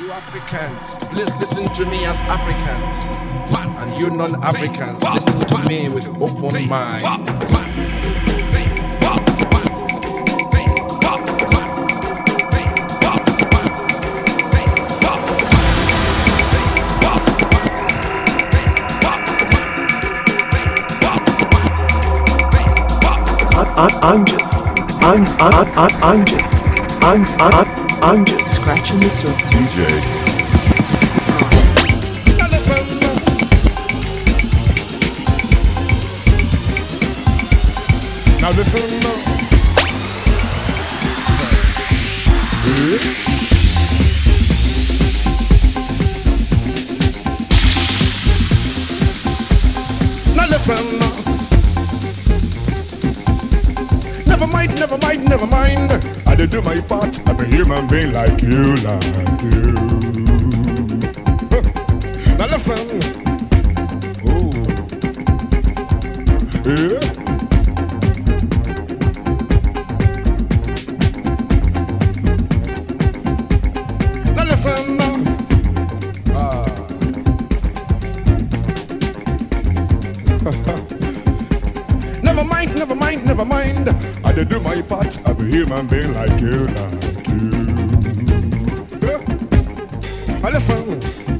You Africans, please listen to me as Africans. And you non-Africans, listen to me with open mind. I, I'm just, I'm, I, I, I'm just, I'm, I, I'm just scratching the surface. DJ. Now listen. Now listen. Never mind, never mind, never mind. Did do my part. I'm a human being like you, like you. Huh. Now listen. Oh. Yeah. Human being like you, like you. Yeah. Now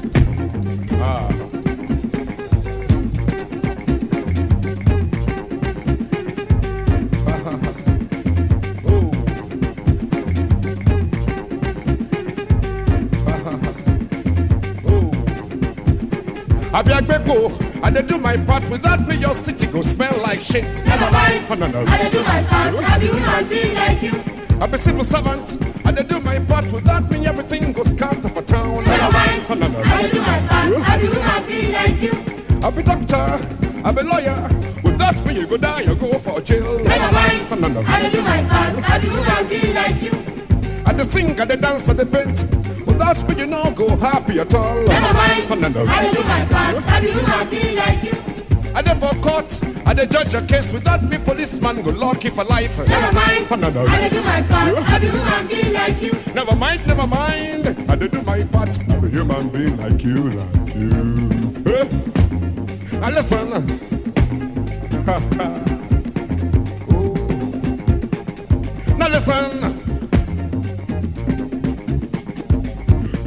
I be a go. I dey do my part. Without me, your city go smell like shit. Never mind. Oh, no, no. I dey do my part. I be human being like you. I be civil servant. And I dey do my part. Without me, everything goes scatter for town. Never mind. Oh, no, no. I dey do my part. I be human being like you. I be doctor. I be lawyer. Without me, you go die. You go for jail. Never mind. Oh, no, no. I dey do my part. I be human being like you. I dey sing. I dey dance. I dey paint. Without me, you no go happy at all. Never mind. Oh, no, no. I do my part. I be human being like you. I for court. I dey judge a case. Without me, policeman go lock you for life. Never mind. No, no. I do my part. I be human being like you. Never mind, never mind. I did do my part. I'm a human being like you, like you. Eh? Now listen. oh. Now listen.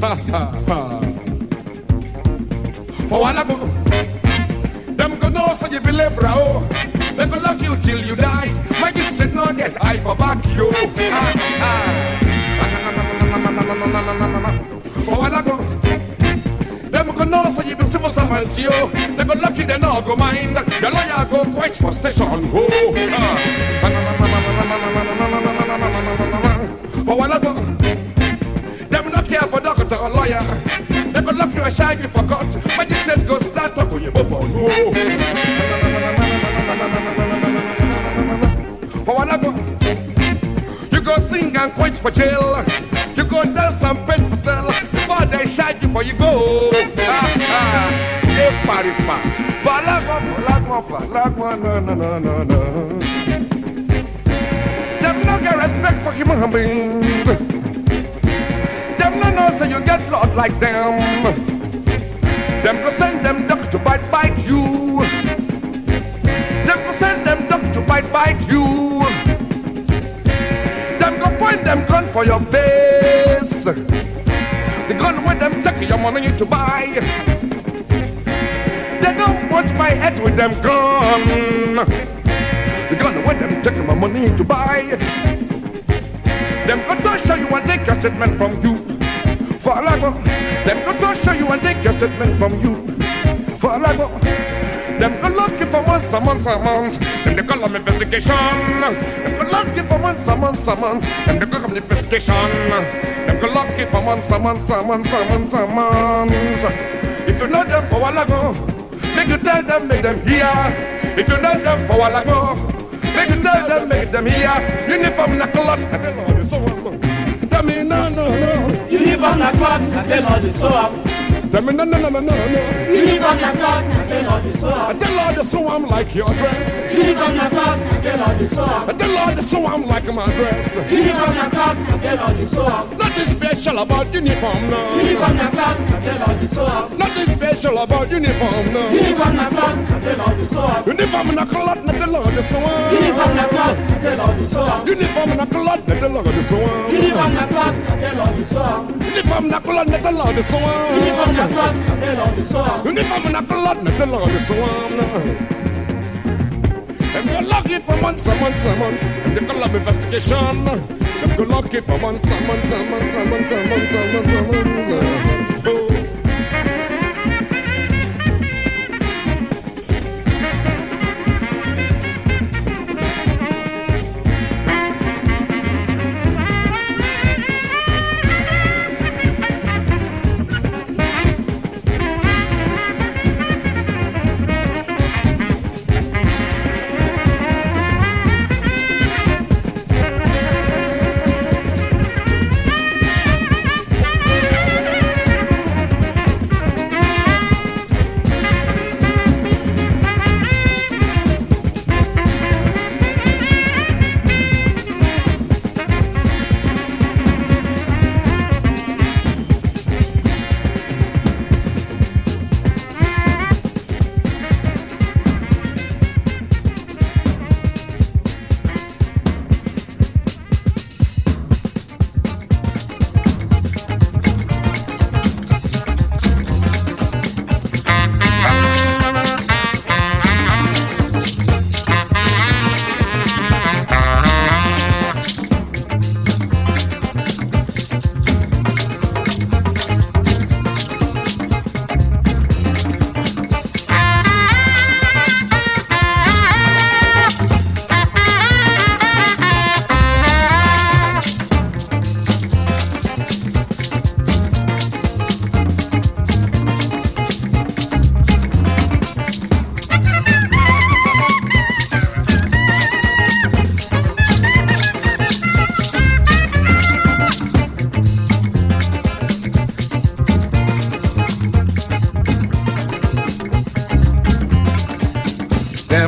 For one ago, them go know so you believe, bro. They go love you till you die. Magistrate no get eye for back you. Ah, ah. For one ago, them go know so you be civil servant you. They go lucky they no go mind. The lawyer go quench for station. Oh, ah. For one ago, care for doctor or lawyer. They go lock you and shag you for court. Magistrate go start talk on you before. Oh. For one ago, you go sing and quench for jail. You go dance and paint for sale. Before they shag you for you go. For no. Them no get respect for human beings. Know so you get blood like them. Them go send them duck to bite bite you. Them go send them duck to bite bite you. Them go point them gun for your face. The gun with them take your money to buy. They don't want my head with them gun. The gun with them take my money to buy. Them go to show you and take your statement from you. For Alagbon. Them go to you and take your statement from you. For Alagbon. Them go look you for months and months and months. Them they call them investigation. Them go look you for months and months and months. Them they call them investigation. Them go lucky for months and months and months and months and months. If you know them for a while ago, make you tell them, make them hear. If you know them for a while ago, make you tell them, make them hear. Uniform knuckle lot, I tell this so Tell me no, no, no. Uniform na cloth, na tailor the sew am. Tell me no, no, no, no, no, no. Uniform na cloth, na tailor the sew I am. tell all this so I'm like your dress. Uniform na cloth, na tailor the sew am. I tell all this so I'm like my dress. Uniform na cloth, na tailor the sew am. Nothing special about uniform now. Uniform na cloth, na tailor the sew am. Nothing special about uniform now. Uniform na cloth, na tailor the sew am. Uniform na cloth na tell all this so Uniform na cloth, na tailor the sew am. Uniform na cloth na tell all this so Uniform na cloth, na tailor the sew am. Uniform na cloth na tell all this so Uniform na cloth, na tailor the sew am. Uniform na cloth na tell all this so Them go lucky for months and months and months. And they call up investigation. Them go lucky for and months and months and months and months. Oh.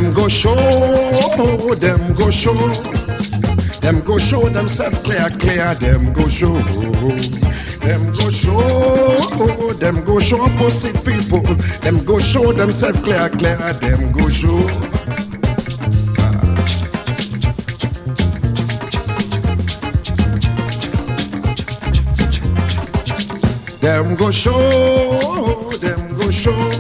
Them go show, them go show, them go show themselves clear, clear. Them go show, them go show, them go show opposite people. Them go show themselves clear, clear. Them go show. Them go show, them go show.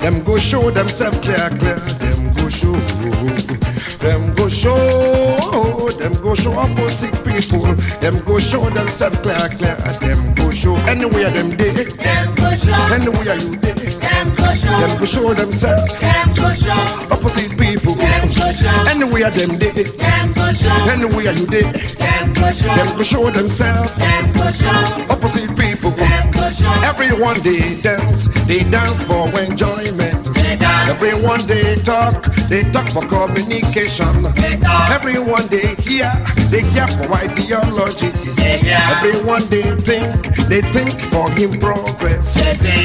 Them go show themselves clear, clear. Them go show. Them go show. Them go show opposite people. Them go show themselves clear, clear. Them go show anywhere them day. Dem go show, Anywhere you day. dem go show, Them go show themselves dem go show, opposite people. dem go show, Anywhere them day. dem go show, Anywhere you day. dem go show, Them go show themselves dem go show, opposite people. dem go show. Everyone they dance, they dance for enjoyment. Everyone they talk, they talk for communication. Everyone they hear, they hear for ideology. Everyone they think, they think for him progress.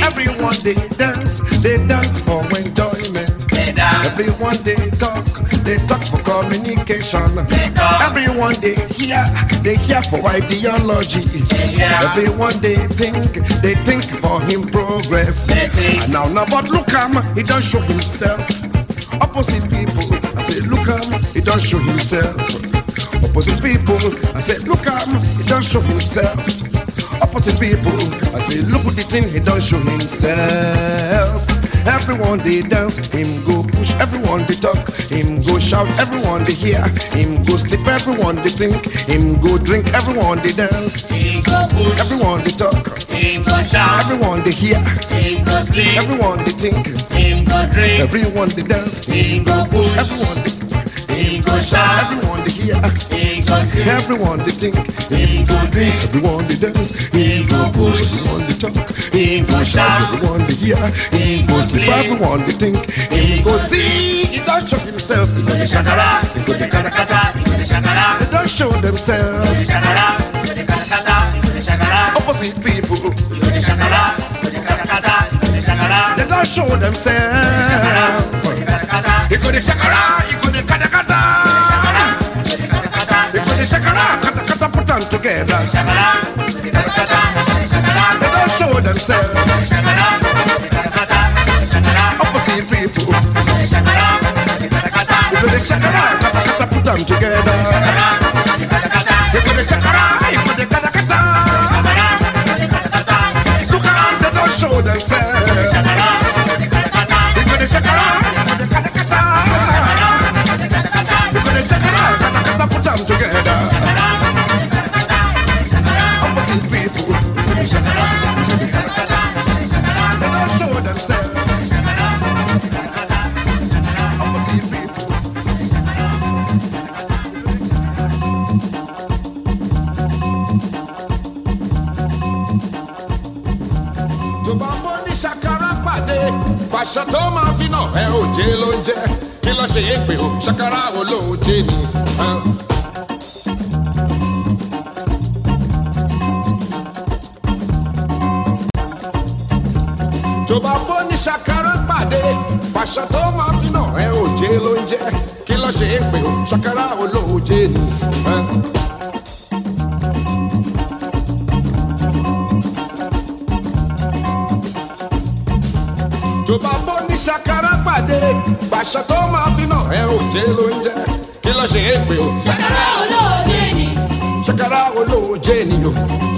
Everyone they dance, they dance for enjoyment. They dance, Everyone they talk, they talk for communication. They talk. Everyone they hear, they hear for ideology. They hear. Everyone they think, they think for him progress. They think. And now, now, but look him, he don't show himself. Opposite people, I say, look him, he don't show himself. Opposite people, I say, look him, he don't show himself. Opposite people, I say, look at the thing, he don't show himself. Everyone they dance, him go push, everyone they talk, him go shout, everyone they hear, him go sleep, everyone they think, him go drink, everyone they dance, he go push, everyone they talk, he go shout, everyone they hear, he go sleep, everyone they think, him go drink, everyone they dance, he go push, everyone they he go shout, everyone they hear, Everyone they think, He go drink. everyone they dance, He go push. everyone they talk, He go shout. everyone they hear, He go sleep. Everyone they think, He go see, he don't show himself, he go the shakara. He go the kata kata. He go the shakara. They don't show He go themselves. the shakara. He go the kata kata. He go the shakara. Opposite people, He go the shakara. The kata kata. The shakara. they don't show themselves. He go the shakara, he go the kata kata. They don't show themselves. Opposite people, he go the shakara, put them together. Ṣàkárá olóòjé tó bá bọ́ ní ṣàkárá pàdé pàṣẹ tó máa fi náà ẹ ò jẹ́ ló ń jẹ́. Kí ló ṣe é pé o? Ṣàkàrà olóòjé ni, ṣàkárá olóòjé ni o.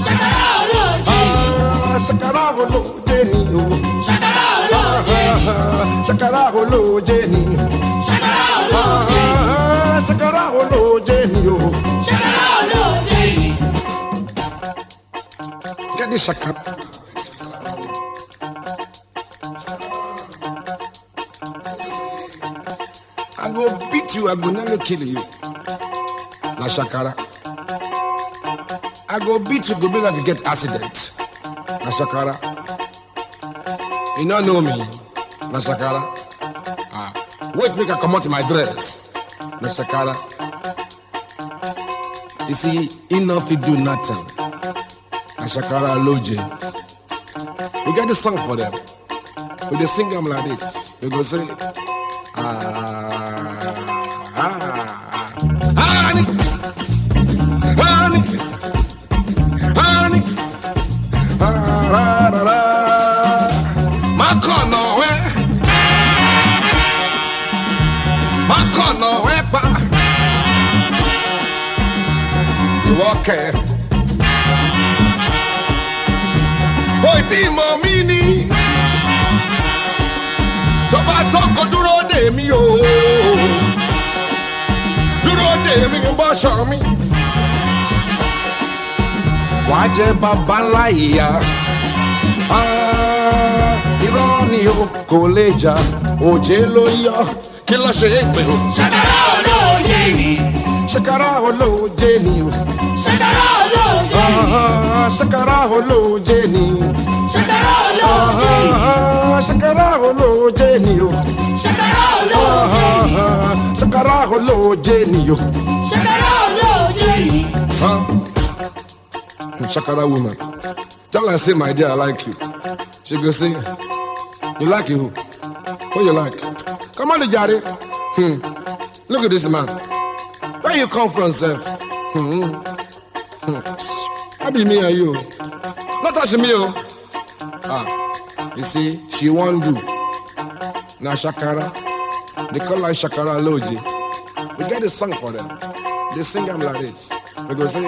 Ṣàkàrà olóòjé ni, Ah, ṣàkárá olóòjé ni o. Ṣàkàrà olóòjé ni, Ah, ṣàkárá olóòjé ni. Ṣàkàrà olóòjé ni, Ṣàkárá olóòjé ni o ṣàkàrà olóòjé ni. the ṣàkárá. I go beat you, I go nearly kill you. Na shakara. I go beat you, go be like you get accident. Na shakara. You no know me. Na shakara. Ah, wait make I comot my dress. You see, enough no fit do nothing. Na shakara loje. We got the song for them. We dey sing them like this. We go say. Okay? Oi, Timo Mini tó bá tọkọ dúró dè mí o dúró dè mí bọ́ṣọ mi. wàá jẹ bàbá Ah, irọ́ ni o kò lè jà òjé ló yọ kí ló ṣe é pé o. Ṣàkàrà olóòjé ni, ṣàkàrà olóòjé ni o ṣàkàrà olóòjé ni, ṣàkàrà olóòjé ni ṣàkàrà olóòjé ni, ṣàkàrà olóòjé ni o ṣàkàrà olóòjé ni, ṣàkàrà olóòjé ni o. ṣàkàrà olóòjé ni. Shakara woman. Tell her say my dear I like you. She go say, You like you? What you like? Come on, Jare. Hmm. Look at this man. Where you come from, Seth? Hmm. Hmm. I be me and you. Not touch me, oh. Ah. You see, she won't do. Now Shakara. They call her Shakara Loji. We get a song for them. They sing them like this. We go say,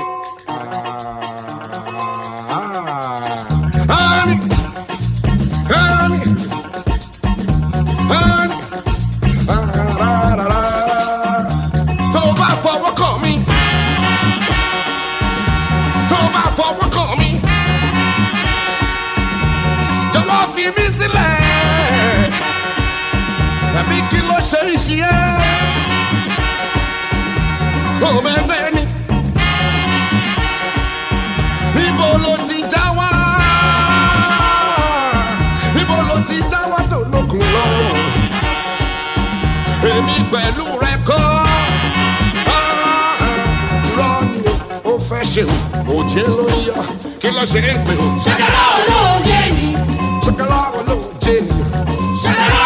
ṣe ṣiṣẹ́ kò bẹ́gbẹ́ ni níbo ló ti já wá níbo ló ti já wá tó lókun lọ èmi pẹ̀lú rẹ kọ́ ah, lọ́ni ó fẹ́ ṣe òjé ló yọ kí ló ṣe é pé o. ṣàkàrà olóòjé ni. ṣàkàrà olóòjé ni. ṣàkàrà.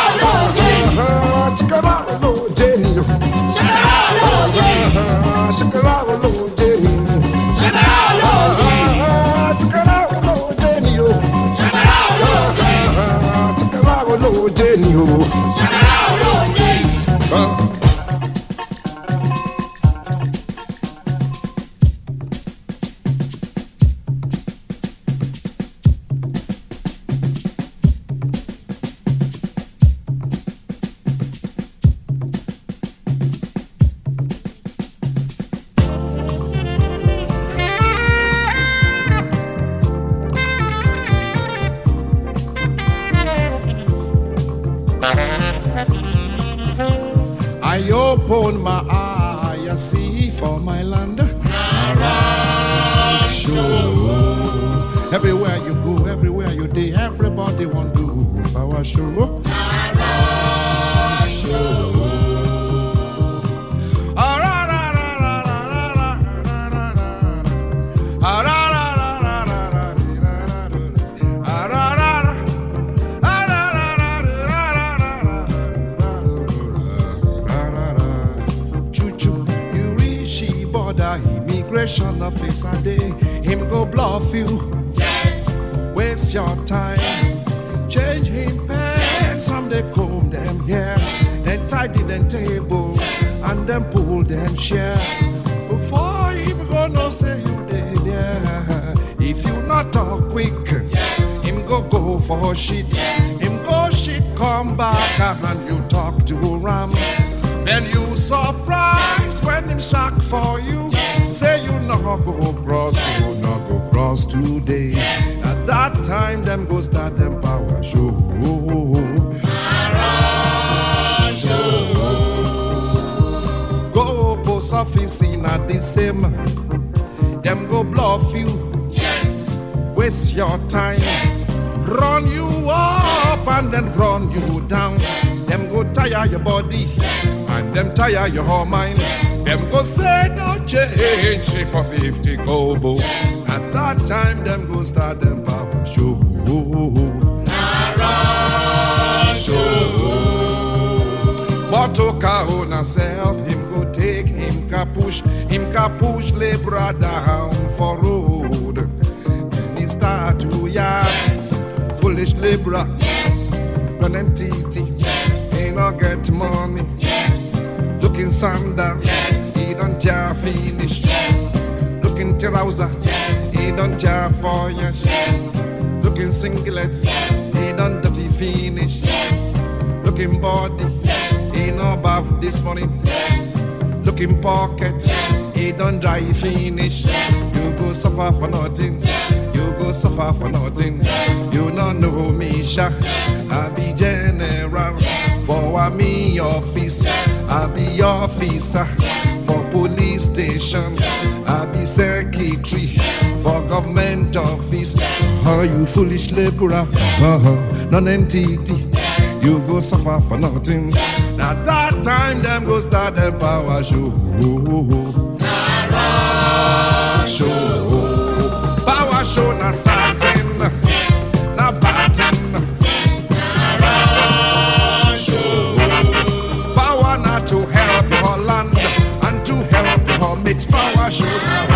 Ni. ṣàkàrà olóòjé ni Ṣàkàrà olóòjé she border immigration officer day. Him go bluff you. Yes. Waste your time. Change him they comb them hair. Then tidy them table. And then pull them chair. Before him go no say you did there. If you not talk quick, him go go for shit. Him go shit come back and you talk to Ram. Then you surprise when him shock for you. Say you not go cross, you not go cross today. At that time, them go start them Go post office in at the same. Them go bluff you. Yes. Waste your time. Yes. Run you up and then run you down. Yes. Them go tire your body Yes. and them tire your whole mind. Them go say no change for 50 kobo. At that time, them go start them power show. Show. But to Kahuna self, him take him capush, him capush lay bra down for road. Then he start to yard, foolish libra, Yes. running titi, yes. he no get money, Yes. looking sandal, he don't tear finish, yes. looking trouser, yes. he don't tear for yes, looking singlet, yes. he don't dirty finish, yes. looking body, yes. he no bath this morning. Looking pocket, he don't dry finish. You go suffer for nothing. You go suffer for nothing. You don't know me, Sha. I be general for a me office. I be officer for police station. I be secretary for government office. Are you foolish laborer? Uh-huh. Non-entity. You go suffer for nothing. Now that time them go start them power show. Power show. Power show na satin. Na batin. Show. Power not to help your land and to help your mates. Power show. Show.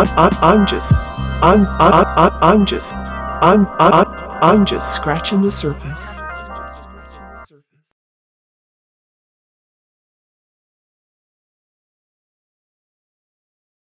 I'm, I'm, I'm just, I'm, I'm, I'm, I'm just, I'm, I'm, I'm just scratching the surface.